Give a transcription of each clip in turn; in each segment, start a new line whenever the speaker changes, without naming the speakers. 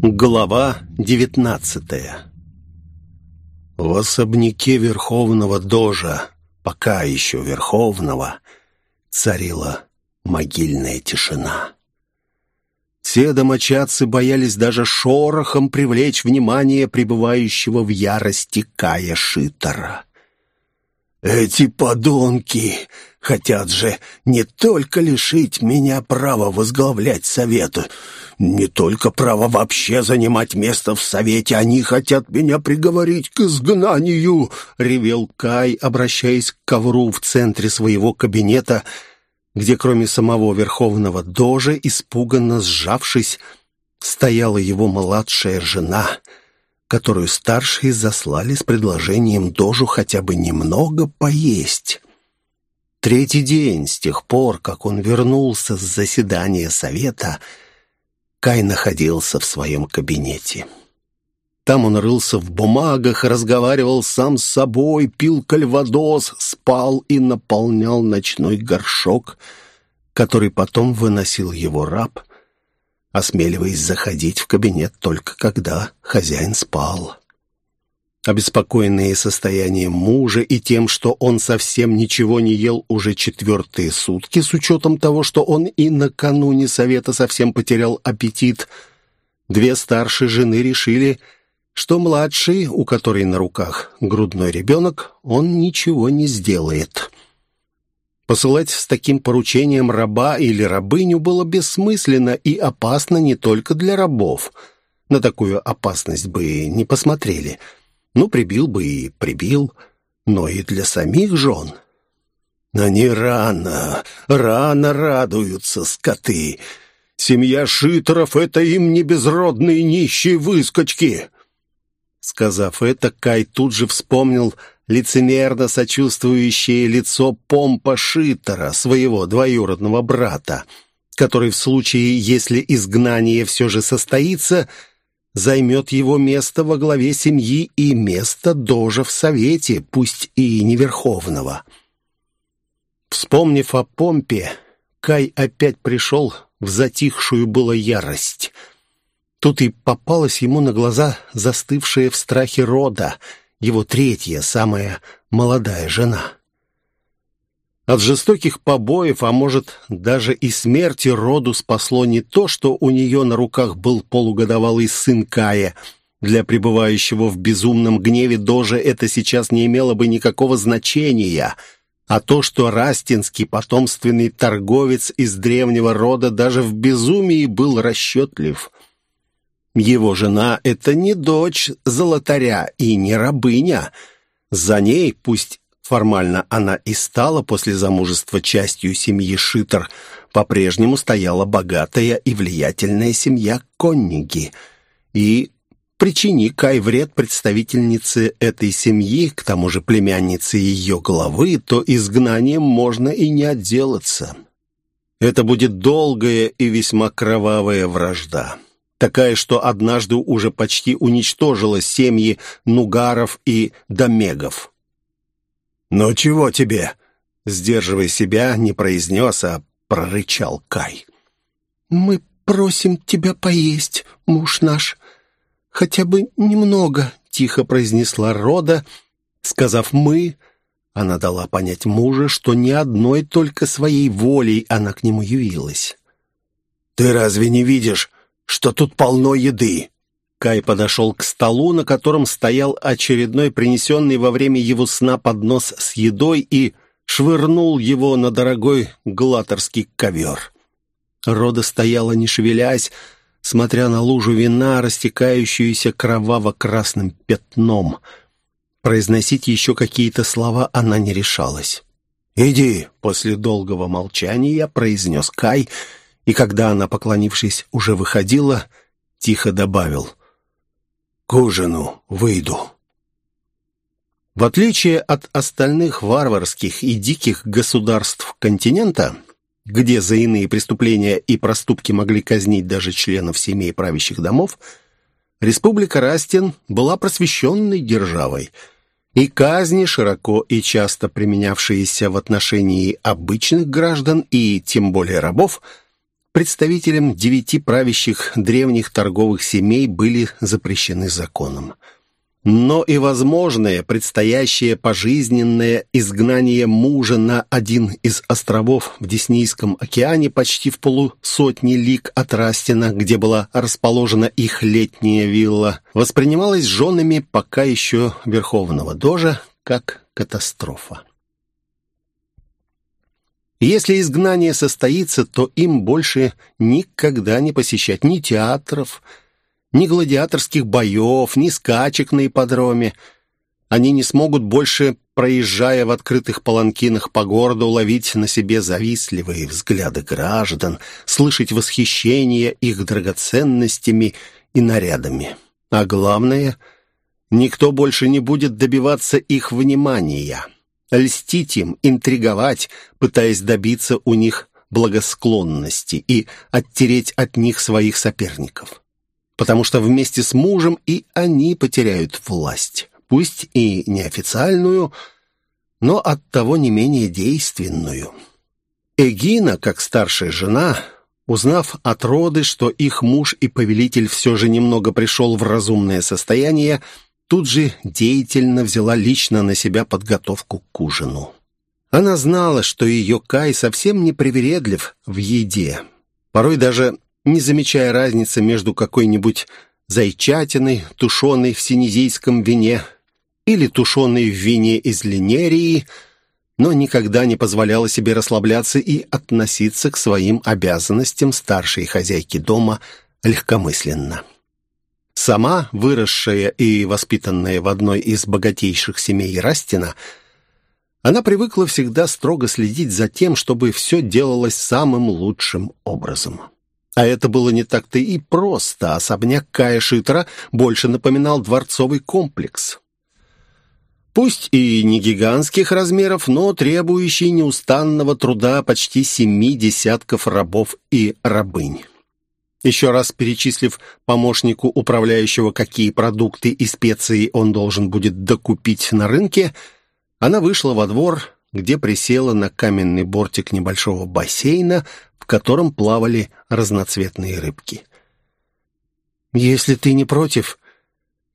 Глава девятнадцатая В особняке Верховного Дожа, пока еще Верховного, царила могильная тишина. Все домочадцы боялись даже шорохом привлечь внимание пребывающего в ярости Кая Шитера. «Эти подонки хотят же не только лишить меня права возглавлять совет, не только право вообще занимать место в совете, они хотят меня приговорить к изгнанию!» — ревел Кай, обращаясь к ковру в центре своего кабинета, где кроме самого верховного дожа, испуганно сжавшись, стояла его младшая жена — которую старшие заслали с предложением Дожу хотя бы немного поесть. Третий день с тех пор, как он вернулся с заседания совета, Кай находился в своем кабинете. Там он рылся в бумагах, разговаривал сам с собой, пил кальвадос, спал и наполнял ночной горшок, который потом выносил его раб, осмеливаясь заходить в кабинет только когда хозяин спал. Обеспокоенные состоянием мужа и тем, что он совсем ничего не ел уже четвертые сутки, с учетом того, что он и накануне совета совсем потерял аппетит, две старшие жены решили, что младший, у которой на руках грудной ребенок, он ничего не сделает. Посылать с таким поручением раба или рабыню было бессмысленно и опасно не только для рабов. На такую опасность бы не посмотрели. Ну, прибил бы и прибил, но и для самих жен. Они рано, рано радуются, скоты. Семья Шитеров — это им не безродные нищие выскочки. Сказав это, Кай тут же вспомнил лицемерно сочувствующее лицо Помпа Шиттера, своего двоюродного брата, который в случае, если изгнание все же состоится, займет его место во главе семьи и место дожа в совете, пусть и неверховного. Вспомнив о Помпе, Кай опять пришел в затихшую было ярость. Тут и попалась ему на глаза застывшая в страхе рода — его третья, самая молодая жена. От жестоких побоев, а может, даже и смерти роду спасло не то, что у нее на руках был полугодовалый сын Кая. Для пребывающего в безумном гневе Дожа это сейчас не имело бы никакого значения, а то, что Растинский потомственный торговец из древнего рода даже в безумии был расчетлив. Его жена — это не дочь золотаря и не рабыня. За ней, пусть формально она и стала после замужества частью семьи Шитер, по-прежнему стояла богатая и влиятельная семья Конниги. И причини Кай вред представительнице этой семьи, к тому же племяннице ее главы, то изгнанием можно и не отделаться. Это будет долгая и весьма кровавая вражда такая, что однажды уже почти уничтожила семьи Нугаров и Домегов. «Ну чего тебе?» — сдерживая себя, не произнес, а прорычал Кай.
«Мы просим тебя поесть, муж наш. Хотя бы немного», — тихо произнесла Рода. Сказав «мы», она дала понять мужу, что ни одной только своей волей она к нему явилась.
«Ты разве не видишь, что тут полно еды». Кай подошел к столу, на котором стоял очередной принесенный во время его сна поднос с едой и швырнул его на дорогой глаторский ковер. Рода стояла, не шевелясь, смотря на лужу вина, растекающуюся кроваво-красным пятном. Произносить еще какие-то слова она не решалась. «Иди!» — после долгого молчания произнес Кай — и когда она, поклонившись, уже выходила, тихо добавил «К ужину выйду». В отличие от остальных варварских и диких государств континента, где за иные преступления и проступки могли казнить даже членов семей правящих домов, республика Растин была просвещенной державой, и казни, широко и часто применявшиеся в отношении обычных граждан и тем более рабов – представителям девяти правящих древних торговых семей были запрещены законом но и возможное предстоящее пожизненное изгнание мужа на один из островов в Деснийском океане почти в полусотни лиг от Растина, где была расположена их летняя вилла, воспринималось женами пока еще Верховного Дожа как катастрофа. Если изгнание состоится, то им больше никогда не посещать ни театров, ни гладиаторских боев, ни скачек на ипподроме. Они не смогут больше, проезжая в открытых паланкинах по городу, ловить на себе завистливые взгляды граждан, слышать восхищение их драгоценностями и нарядами. А главное, никто больше не будет добиваться их внимания, льстить им, интриговать, пытаясь добиться у них благосклонности и оттереть от них своих соперников потому что вместе с мужем и они потеряют власть, пусть и неофициальную, но оттого не менее действенную. Эгина, как старшая жена, узнав от роды, что их муж и повелитель все же немного пришел в разумное состояние, тут же деятельно взяла лично на себя подготовку к ужину. Она знала, что ее Кай совсем не привередлив в еде. Порой даже не замечая разницы между какой-нибудь зайчатиной, тушеной в синезийском вине, или тушеной в вине из линерии, но никогда не позволяла себе расслабляться и относиться к своим обязанностям старшей хозяйки дома легкомысленно. Сама, выросшая и воспитанная в одной из богатейших семей Растина, она привыкла всегда строго следить за тем, чтобы все делалось самым лучшим образом. А это было не так-то и просто. Особняк Кая Шитера больше напоминал дворцовый комплекс. Пусть и не гигантских размеров, но требующий неустанного труда почти семи десятков рабов и рабынь. Еще раз перечислив помощнику управляющего, какие продукты и специи он должен будет докупить на рынке, она вышла во двор, где присела на каменный бортик небольшого бассейна, в котором плавали разноцветные рыбки. «Если ты не против,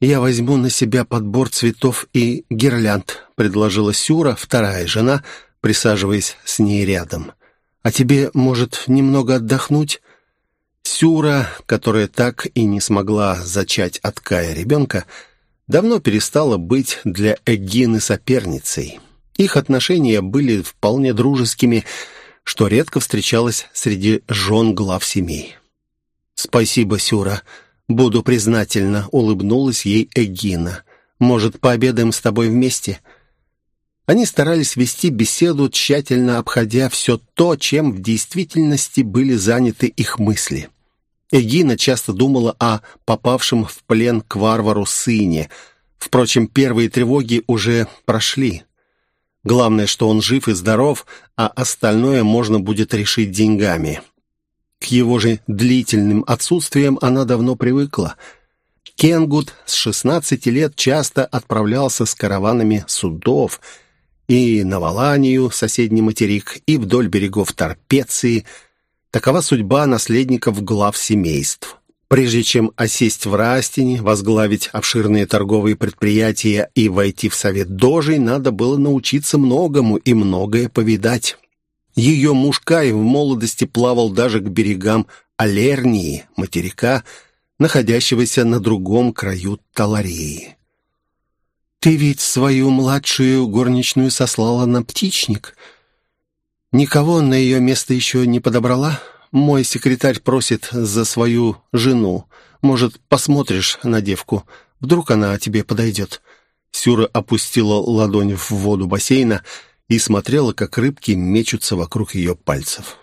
я возьму на себя подбор цветов и гирлянд», предложила Сюра, вторая жена, присаживаясь с ней рядом. «А тебе, может, немного отдохнуть?» Сюра, которая так и не смогла зачать от Кая ребенка, давно перестала быть для Эгины соперницей. Их отношения были вполне дружескими, что редко встречалось среди жен глав семей. «Спасибо, Сюра. Буду признательна», — улыбнулась ей Эгина. «Может, пообедаем с тобой вместе?» Они старались вести беседу, тщательно обходя все то, чем в действительности были заняты их мысли. Эгина часто думала о попавшем в плен к варвару сыне. Впрочем, первые тревоги уже прошли. Главное, что он жив и здоров, а остальное можно будет решить деньгами. К его же длительным отсутствиям она давно привыкла. Кенгут с 16 лет часто отправлялся с караванами судов и на Валанию, соседний материк, и вдоль берегов Торпеции. Такова судьба наследников глав семейств. Прежде чем осесть в Растине, возглавить обширные торговые предприятия и войти в совет дожей, надо было научиться многому и многое повидать. Ее муж Кай в молодости плавал даже к берегам Алернии, материка, находящегося на другом краю Талареи. «Ты ведь свою младшую горничную сослала на птичник. Никого на ее место еще не подобрала?» Мой секретарь просит за свою жену. Может, посмотришь на девку? Вдруг она тебе подойдет». Сюра опустила ладонь в воду бассейна и смотрела, как рыбки мечутся вокруг ее пальцев.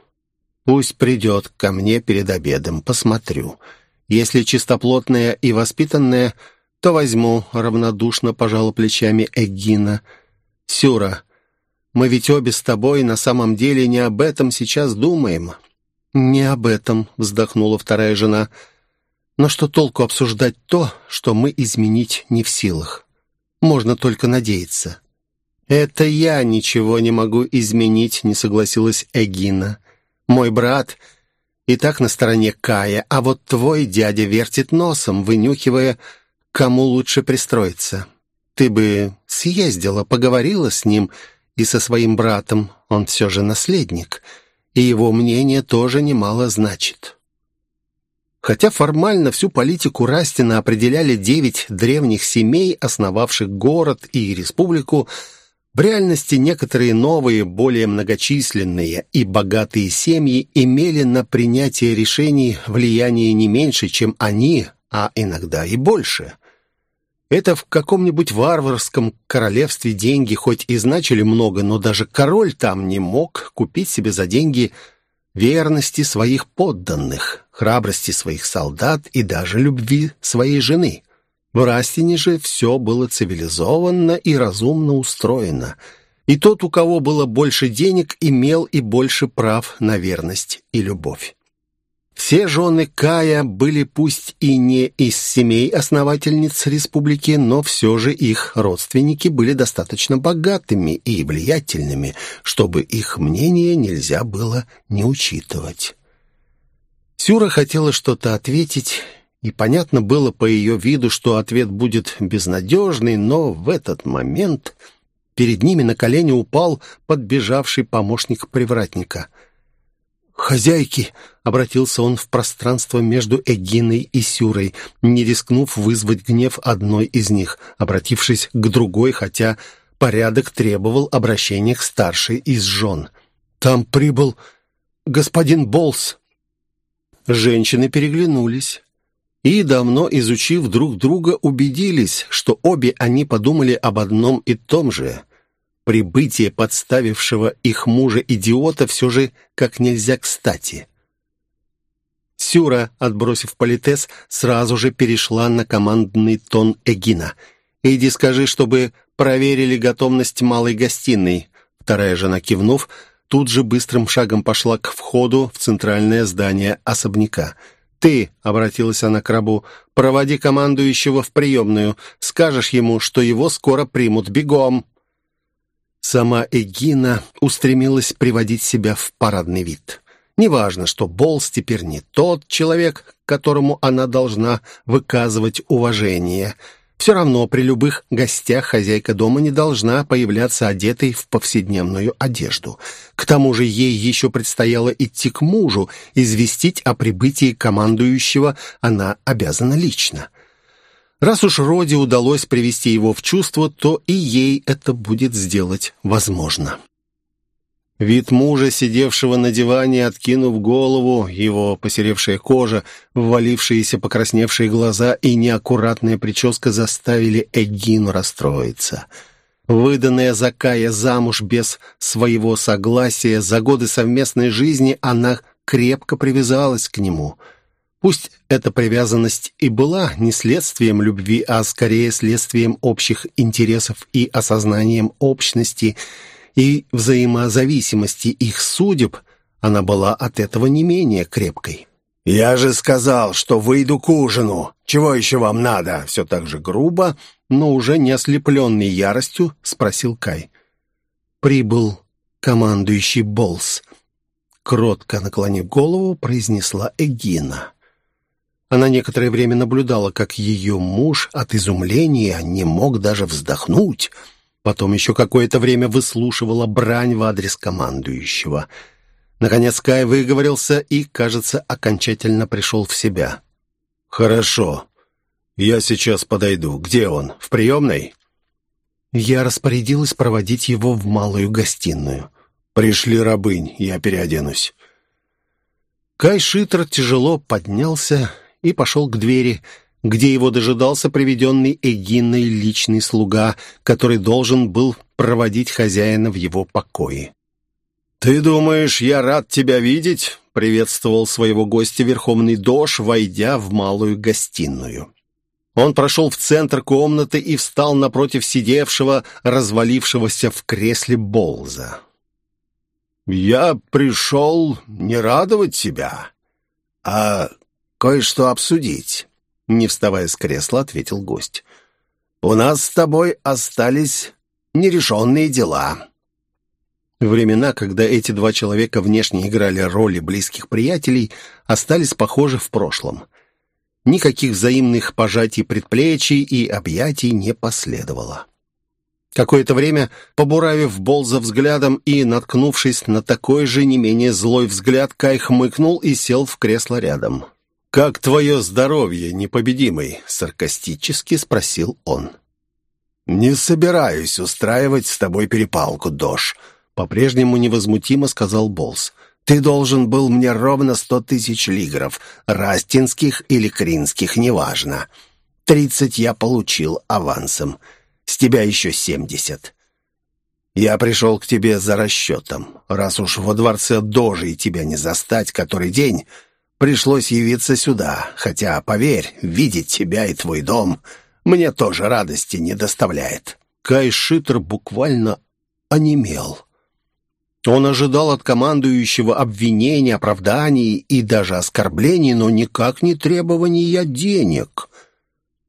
«Пусть придет ко мне перед обедом, посмотрю. Если чистоплотная и воспитанная, то возьму», — равнодушно пожала плечами Эгина. «Сюра, мы ведь обе с тобой на самом деле не об этом сейчас думаем. «Не об этом», — вздохнула вторая жена. «Но что толку обсуждать то, что мы изменить не в силах? Можно только надеяться». «Это я ничего не могу изменить», — не согласилась Эгина. «Мой брат
и так на стороне Кая, а вот твой дядя вертит носом, вынюхивая, кому лучше пристроиться. Ты бы съездила, поговорила с ним и со своим братом, он все же наследник, и его мнение тоже немало значит». Хотя формально всю политику Растина определяли девять древних семей, основавших город и республику, в реальности некоторые новые, более многочисленные и богатые семьи имели на принятие решений влияние не меньше, чем они, а иногда и больше. Это в каком-нибудь варварском королевстве деньги хоть и значили много, но даже король там не мог купить себе за деньги верности своих подданных, храбрости своих солдат и даже любви своей жены. В Растине же все было цивилизованно и разумно устроено. И тот, у кого было больше денег, имел и больше прав на верность и любовь. Все жены Кая были пусть и не из семей основательниц республики, но все же их родственники были достаточно богатыми и влиятельными, чтобы их мнение нельзя было не учитывать. Сюра хотела что-то ответить, и понятно было по ее виду, что ответ будет безнадежный, но в этот момент перед ними на колени упал подбежавший помощник привратника. «Хозяйки!» — обратился он в пространство между Эгиной и Сюрой, не рискнув вызвать гнев одной из них, обратившись к другой, хотя порядок требовал обращения к старшей из жен. «Там прибыл господин Болс». Женщины переглянулись и, давно изучив друг друга, убедились, что обе они подумали об одном и том же. Прибытие подставившего их мужа-идиота все же как нельзя кстати. Сюра, отбросив политес, сразу же перешла на командный тон Эгина. «Иди скажи, чтобы проверили готовность малой гостиной». Вторая жена, кивнув, тут же быстрым шагом пошла к входу в центральное здание особняка – «Ты», — обратилась она к рабу, — «проводи командующего в приемную. Скажешь ему, что его скоро примут. Бегом!» Сама Эгина устремилась приводить себя в парадный вид. Неважно, что Болс теперь не тот человек, которому она должна выказывать уважение — все равно при любых гостях хозяйка дома не должна появляться одетой в повседневную одежду. К тому же ей еще предстояло идти к мужу, известить о прибытии командующего она обязана лично. Раз уж Роди удалось привести его в чувство, то и ей это будет сделать возможно. Вид мужа, сидевшего на диване, откинув голову, его посеревшая кожа, ввалившиеся покрасневшие глаза и неаккуратная прическа заставили Эгину расстроиться. Выданная Закая замуж без своего согласия, за годы совместной жизни она крепко привязалась к нему. Пусть эта привязанность и была не следствием любви, а скорее следствием общих интересов и осознанием общности – и взаимозависимости их судеб, она была от этого не менее крепкой.
«Я же сказал, что выйду к ужину. Чего еще вам надо?»
Все так же грубо, но уже не ослепленный яростью, спросил Кай. «Прибыл командующий Болс», — кротко наклонив голову, произнесла Эгина. Она некоторое время наблюдала, как ее муж от изумления не мог даже вздохнуть — Потом еще какое-то время выслушивала брань в адрес командующего. Наконец Кай выговорился и, кажется, окончательно пришел в себя.
«Хорошо. Я сейчас подойду. Где он? В приемной?»
Я распорядилась проводить его в малую гостиную.
«Пришли рабынь, я переоденусь».
Кай Шитер тяжело поднялся и пошел к двери, где его дожидался приведенный Эгиной личный слуга, который должен был проводить хозяина в его покое.
«Ты думаешь, я рад тебя видеть?» — приветствовал своего гостя Верховный Дож, войдя в малую гостиную. Он прошел в центр комнаты и встал напротив сидевшего, развалившегося в кресле Болза. «Я пришел не радовать тебя, а кое-что обсудить». Не вставая с кресла, ответил гость. «У нас с тобой остались нерешенные дела». Времена, когда эти два человека внешне играли роли близких приятелей, остались похожи в прошлом. Никаких взаимных пожатий предплечий и объятий не последовало. Какое-то время, побуравив Болза взглядом и наткнувшись на такой же не менее злой взгляд, Кай хмыкнул и сел в кресло рядом. «Как твое здоровье, непобедимый?» — саркастически спросил он. «Не собираюсь устраивать с тобой перепалку, Дош», — по-прежнему невозмутимо сказал Болз. «Ты должен был мне ровно сто тысяч лигров, растинских или кринских, неважно. Тридцать я получил авансом». С тебя еще семьдесят. Я пришел к тебе за расчетом. Раз уж во дворце Дожи тебя не застать который день, пришлось явиться сюда. Хотя, поверь, видеть тебя и твой дом мне тоже радости не доставляет». Кай Шитер буквально онемел. Он ожидал от командующего обвинений, оправданий и даже оскорблений, но никак не требования денег.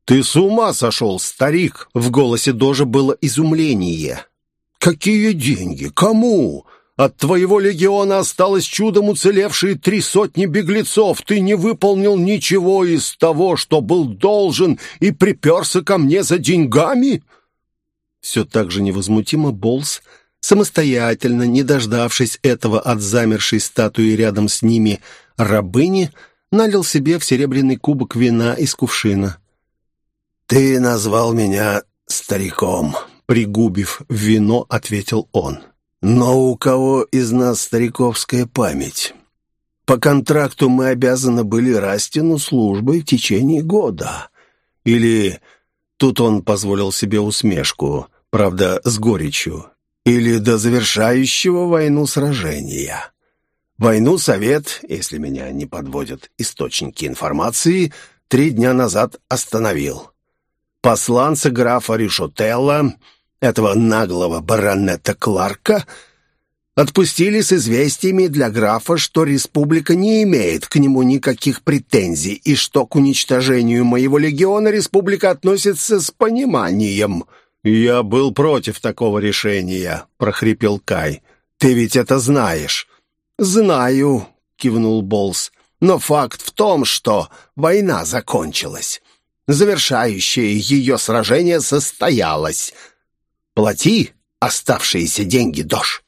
«Ты с ума сошел, старик!» В голосе Дожа было изумление. «Какие деньги? Кому? От твоего легиона осталось чудом уцелевшие три сотни беглецов. Ты не выполнил ничего из того, что был должен, и приперся ко мне за деньгами?» Все так же невозмутимо Болс, самостоятельно, не дождавшись этого от замершей статуи рядом с ними рабыни, налил себе в серебряный кубок вина из кувшина. «Ты назвал меня стариком», — пригубив вино, ответил он. «Но у кого из нас стариковская память? По контракту мы обязаны были Растину службой в течение года. Или...» Тут он позволил себе усмешку, правда, с горечью. «Или до завершающего войну сражения». Войну Совет, если меня не подводят источники информации, три дня назад остановил посланца графа Ришотелла, этого наглого баронета Кларка, отпустили с известиями для графа, что республика не имеет к нему никаких претензий и что к уничтожению моего легиона республика относится с пониманием. «Я был против такого решения», — прохрипел Кай. «Ты ведь это знаешь». «Знаю», — кивнул Болс. «Но факт в том, что война закончилась завершающее ее сражение состоялось. Плати оставшиеся деньги, Дош.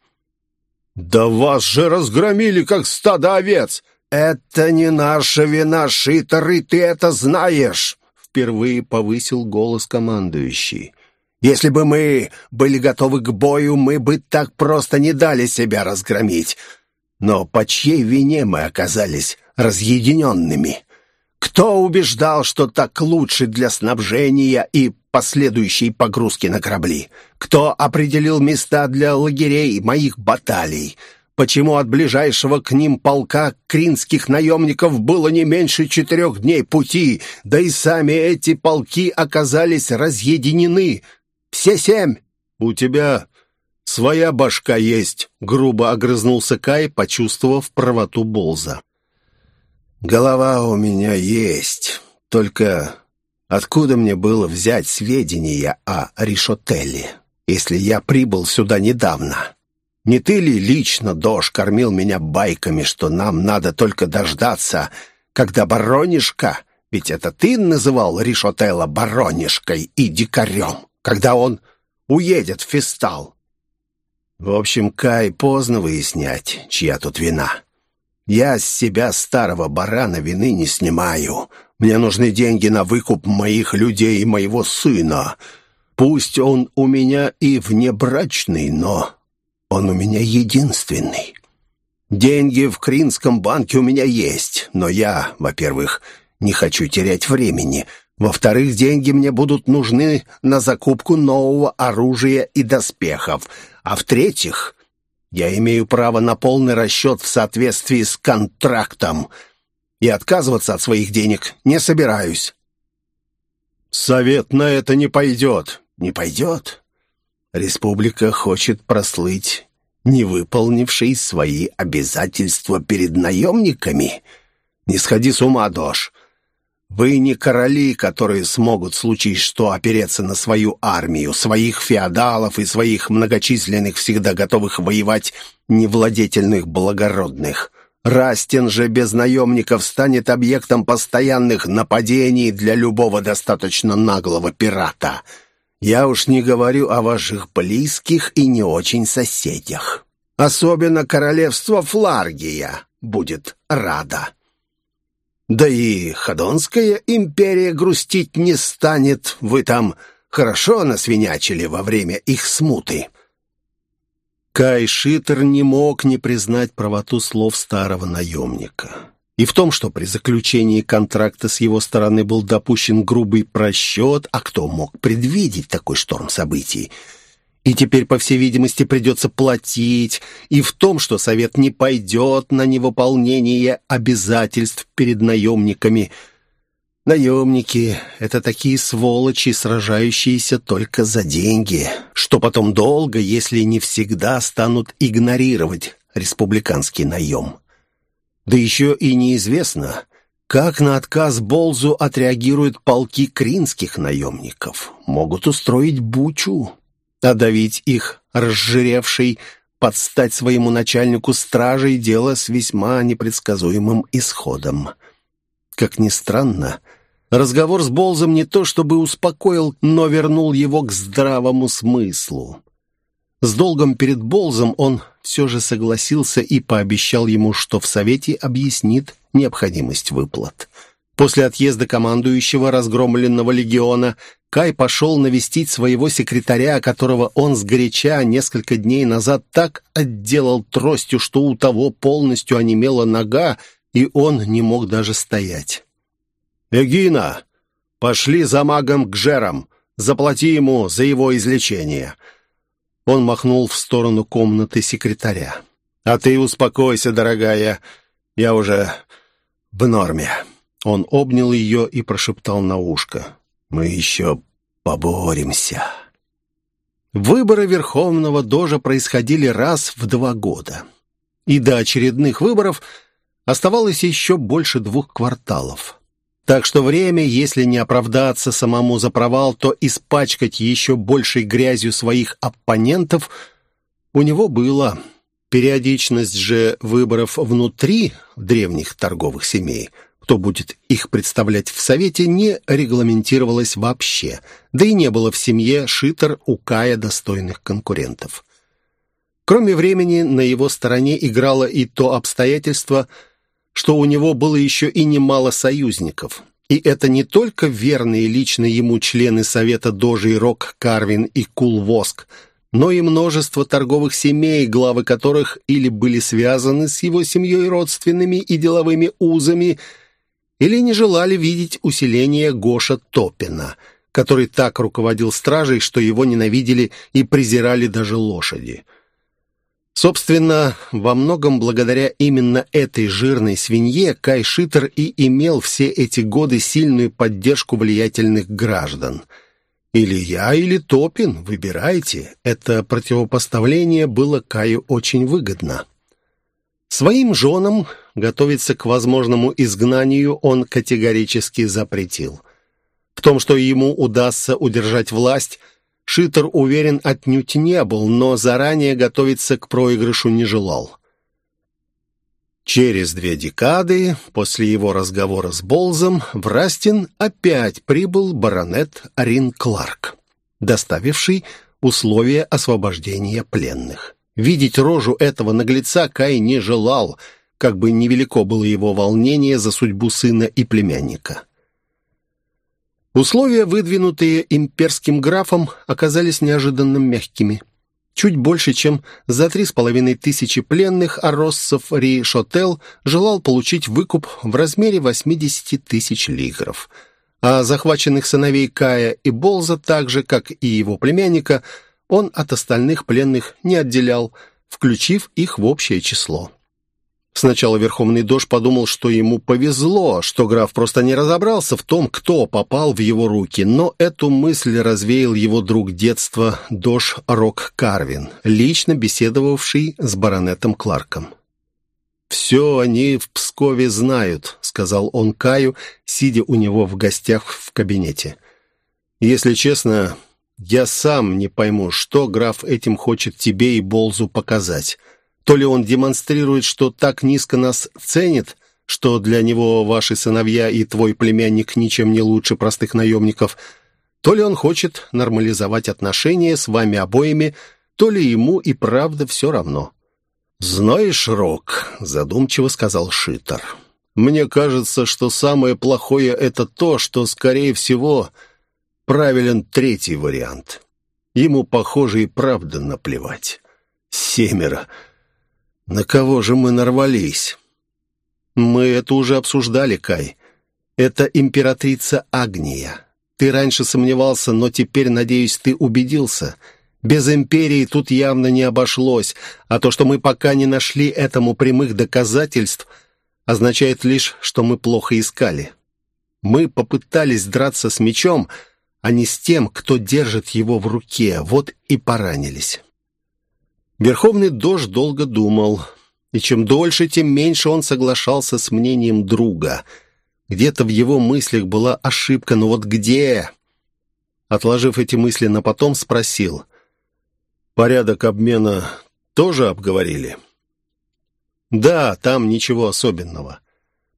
«Да вас же разгромили, как стадо овец!» «Это не наша вина, Шитер, и ты это знаешь!» Впервые повысил голос командующий. «Если бы мы были готовы к бою, мы бы так просто не дали себя разгромить. Но по чьей вине мы оказались разъединенными?» Кто убеждал, что так лучше для снабжения и последующей погрузки на корабли? Кто определил места для лагерей моих баталий? Почему от ближайшего к ним полка кринских наемников было не меньше четырех дней пути, да и сами эти полки оказались разъединены? Все семь. У тебя своя башка есть, грубо огрызнулся Кай, почувствовав правоту Болза. Голова у меня есть, только откуда мне было взять сведения о Ришотелле, если я прибыл сюда недавно? Не ты ли лично, Дош, кормил меня байками, что нам надо только дождаться, когда баронишка, ведь это ты называл Ришотелла баронишкой и дикарем, когда он уедет в Фистал? В общем, Кай, поздно выяснять, чья тут вина. Я с себя, старого барана, вины не снимаю. Мне нужны деньги на выкуп моих людей и моего сына. Пусть он у меня и внебрачный, но он у меня единственный. Деньги в Кринском банке у меня есть, но я, во-первых, не хочу терять времени. Во-вторых, деньги мне будут нужны на закупку нового оружия и доспехов. А в-третьих, я имею право на полный расчет в соответствии с контрактом и отказываться от своих денег не собираюсь. Совет на это не пойдет. Не пойдет? Республика хочет прослыть, не выполнившей свои обязательства перед наемниками. Не сходи с ума, Дош. Вы не короли, которые смогут, случись что, опереться на свою армию, своих феодалов и своих многочисленных, всегда готовых воевать невладетельных благородных. Растин же без наемников станет объектом постоянных нападений для любого достаточно наглого пирата. Я уж не говорю о ваших близких и не очень соседях. Особенно королевство Фларгия будет рада. Да и Ходонская империя грустить не станет. Вы там хорошо насвинячили во время их смуты».
Кай Шитер не мог не признать правоту слов старого наемника. И в том, что при заключении контракта с его стороны был допущен грубый просчет, а кто мог предвидеть такой шторм событий – и теперь, по всей видимости, придется платить, и в том, что совет не пойдет на невыполнение обязательств перед наемниками. Наемники — это такие сволочи, сражающиеся только за деньги, что потом долго, если не всегда, станут игнорировать республиканский наем. Да еще и неизвестно, как на отказ Болзу отреагируют полки кринских наемников. Могут устроить бучу а давить их, разжиревший, подстать своему начальнику стражей дело с весьма непредсказуемым исходом. Как ни странно, разговор с Болзом не то чтобы успокоил, но вернул его к здравому смыслу. С долгом перед Болзом он все же согласился и пообещал ему, что в Совете объяснит необходимость выплат. После отъезда командующего разгромленного легиона Кай пошел навестить своего секретаря, которого он сгоряча несколько дней назад так отделал тростью, что у того полностью онемела нога, и он не мог даже стоять.
«Эгина, пошли за магом к Жерам, заплати ему за его излечение».
Он махнул в сторону комнаты секретаря.
«А ты успокойся, дорогая, я уже в норме».
Он обнял ее и прошептал на ушко.
Мы еще поборемся.
Выборы Верховного Дожа происходили раз в два года. И до очередных выборов оставалось еще больше двух кварталов. Так что время, если не оправдаться самому за провал, то испачкать еще большей грязью своих оппонентов у него было. Периодичность же выборов внутри древних торговых семей – кто будет их представлять в Совете, не регламентировалось вообще, да и не было в семье Шитер у Кая достойных конкурентов. Кроме времени, на его стороне играло и то обстоятельство, что у него было еще и немало союзников. И это не только верные лично ему члены Совета Дожи Рок Карвин и Кул Воск, но и множество торговых семей, главы которых или были связаны с его семьей родственными и деловыми узами – или не желали видеть усиление Гоша Топина, который так руководил стражей, что его ненавидели и презирали даже лошади. Собственно, во многом благодаря именно этой жирной свинье Кай Шитер и имел все эти годы сильную поддержку влиятельных граждан. Или я, или Топин, выбирайте. Это противопоставление было Каю очень выгодно. Своим женам готовиться к возможному изгнанию он категорически запретил. В том, что ему удастся удержать власть, Шитер уверен отнюдь не был, но заранее готовиться к проигрышу не желал. Через две декады после его разговора с Болзом в Растин опять прибыл баронет Арин Кларк, доставивший условия освобождения пленных. Видеть рожу этого наглеца Кай не желал, как бы невелико было его волнение за судьбу сына и племянника. Условия, выдвинутые имперским графом, оказались неожиданно мягкими. Чуть больше, чем за три с половиной тысячи пленных Ороссов Ри Шотел желал получить выкуп в размере 80 тысяч лигров. А захваченных сыновей Кая и Болза, так же, как и его племянника, он от остальных пленных не отделял, включив их в общее число. Сначала Верховный Дож подумал, что ему повезло, что граф просто не разобрался в том, кто попал в его руки, но эту мысль развеял его друг детства Дож Рок Карвин, лично беседовавший с баронетом Кларком.
«Все они в Пскове знают», — сказал он Каю, сидя у него в гостях в кабинете. «Если честно, я сам не пойму, что граф этим хочет тебе и Болзу показать. То ли он демонстрирует, что так низко нас ценит, что для него ваши сыновья и твой племянник ничем не лучше простых наемников, то ли он хочет нормализовать отношения с вами обоими, то ли ему и правда все равно». «Знаешь, Рок», — задумчиво сказал Шитер, — «мне кажется, что самое плохое — это то, что, скорее всего, правилен третий вариант. Ему, похоже, и правда наплевать. Семеро. На кого же мы нарвались?» «Мы это уже обсуждали, Кай. Это императрица Агния. Ты раньше сомневался, но теперь, надеюсь, ты убедился». Без империи тут явно не обошлось, а то, что мы пока не нашли этому прямых доказательств, означает лишь, что мы плохо искали. Мы попытались драться с мечом, а не с тем, кто держит его в руке, вот и поранились. Верховный Дож долго думал, и чем дольше, тем меньше он соглашался с мнением друга. Где-то в его мыслях была ошибка, но вот где? Отложив эти мысли на потом, спросил — Порядок обмена тоже обговорили? Да, там ничего особенного.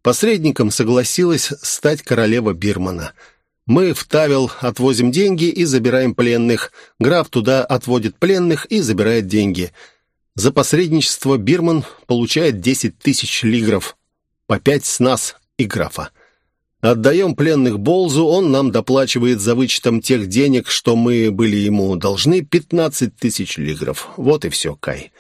Посредником согласилась стать королева Бирмана. Мы в Тавел отвозим деньги и забираем пленных. Граф туда отводит пленных и забирает деньги. За посредничество Бирман получает 10 тысяч лигров. По пять с нас и графа. Отдаем пленных Болзу, он нам доплачивает за вычетом тех денег, что мы были ему должны, 15 тысяч лигров. Вот и все, Кай.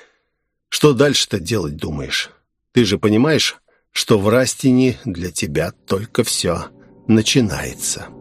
Что дальше-то делать думаешь? Ты же понимаешь, что в Растине для тебя только все начинается».